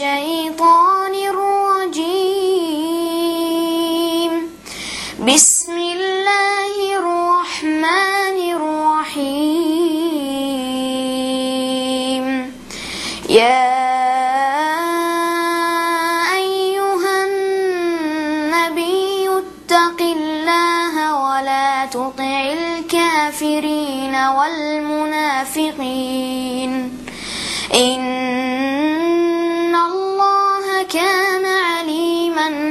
الشيطان الرجيم. بسم الله الرحمن الرحيم. يا أيها النبي اتق الله ولا تطع الكافرين والمنافقين.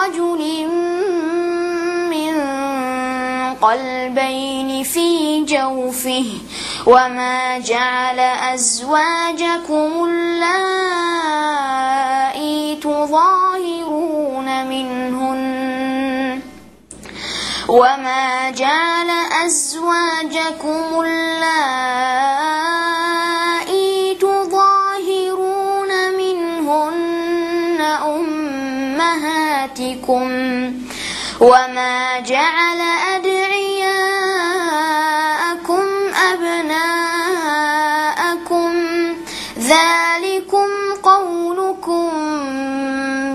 لرجل من قلبين في جوفه وما جعل أزواجكم اللائي تظاهرون منهن وما جعل أزواجكم اللائي أمهاتكم وما جعل أدعياءكم أبناءكم ذلكم قولكم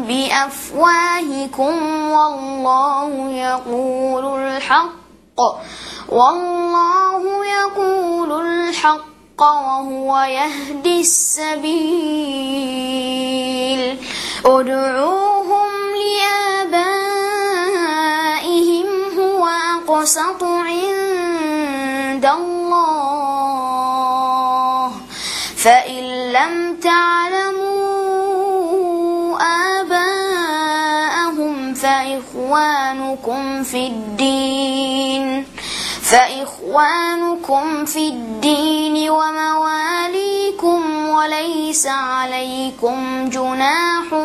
بأفواهكم والله يقول الحق والله يقول الحق وهو يهدي السبيل ادعوهم أقسط عند الله. فإن لم تعلموا آباءهم فإخوانكم في الدين. فإخوانكم في الدين ومواليكم وليس عليكم جناح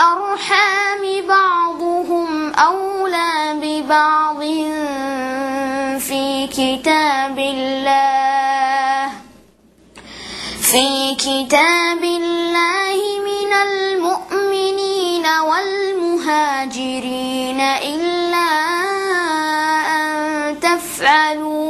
الأرحام بعضهم أولى ببعض في كتاب الله في كتاب الله من المؤمنين والمهاجرين إلا أن تفعلوا.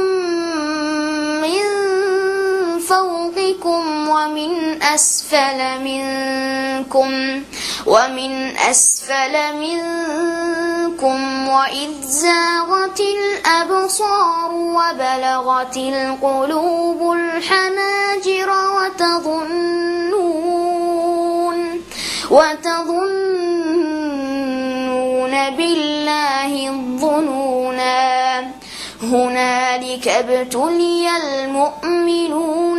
فوقكم ومن أسفل منكم ومن أسفل منكم وإذ زاغت الأبصار وبلغت القلوب الحناجر وتظنون وتظنون بالله الظنونا هنالك ابتلي المؤمنون.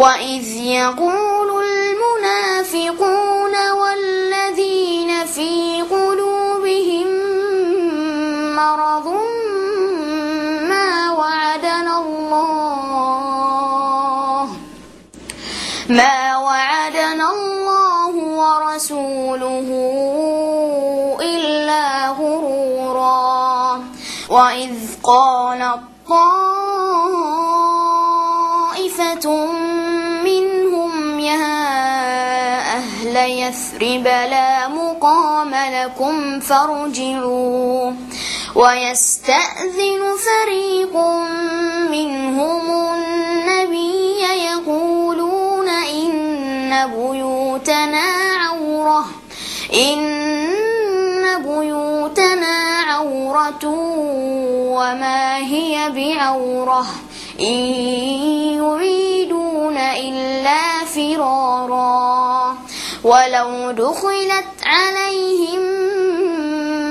وإذ يقول المنافقون والذين في قلوبهم مرض ما وعدنا الله ما وعدنا الله ورسوله إلا غرورا وإذ قالت طائفة يثرب لا مقام لكم فارجعوا ويستأذن فريق منهم النبي يقولون إن بيوتنا عورة إن بيوتنا عورة وما هي بعورة إن ولو دخلت عليهم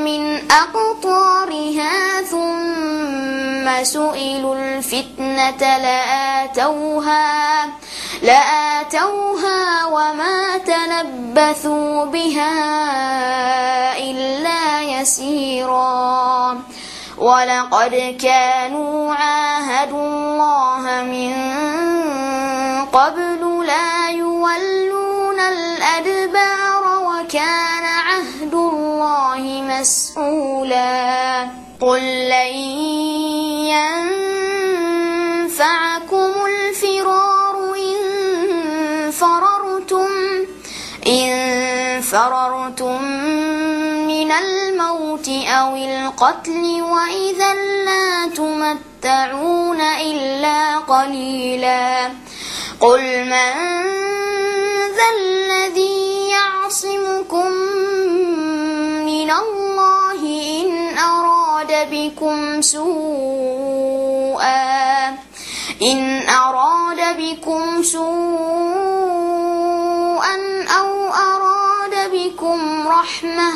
من أقطارها ثم سئلوا الفتنة لآتوها لآتوها وما تلبثوا بها إلا يسيرا. ولقد كانوا عاهدوا الله من قبل لا يولون مسؤولا. قل لن ينفعكم الفرار إن فررتم إن فررتم من الموت أو القتل وإذا لا تمتعون إلا قليلا. قل من بكم سوءا إن أراد بكم سوءا أو أراد بكم رحمة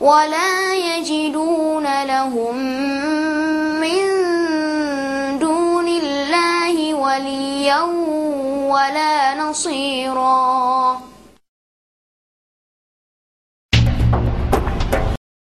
ولا يجدون لهم من دون الله وليا ولا نصيرا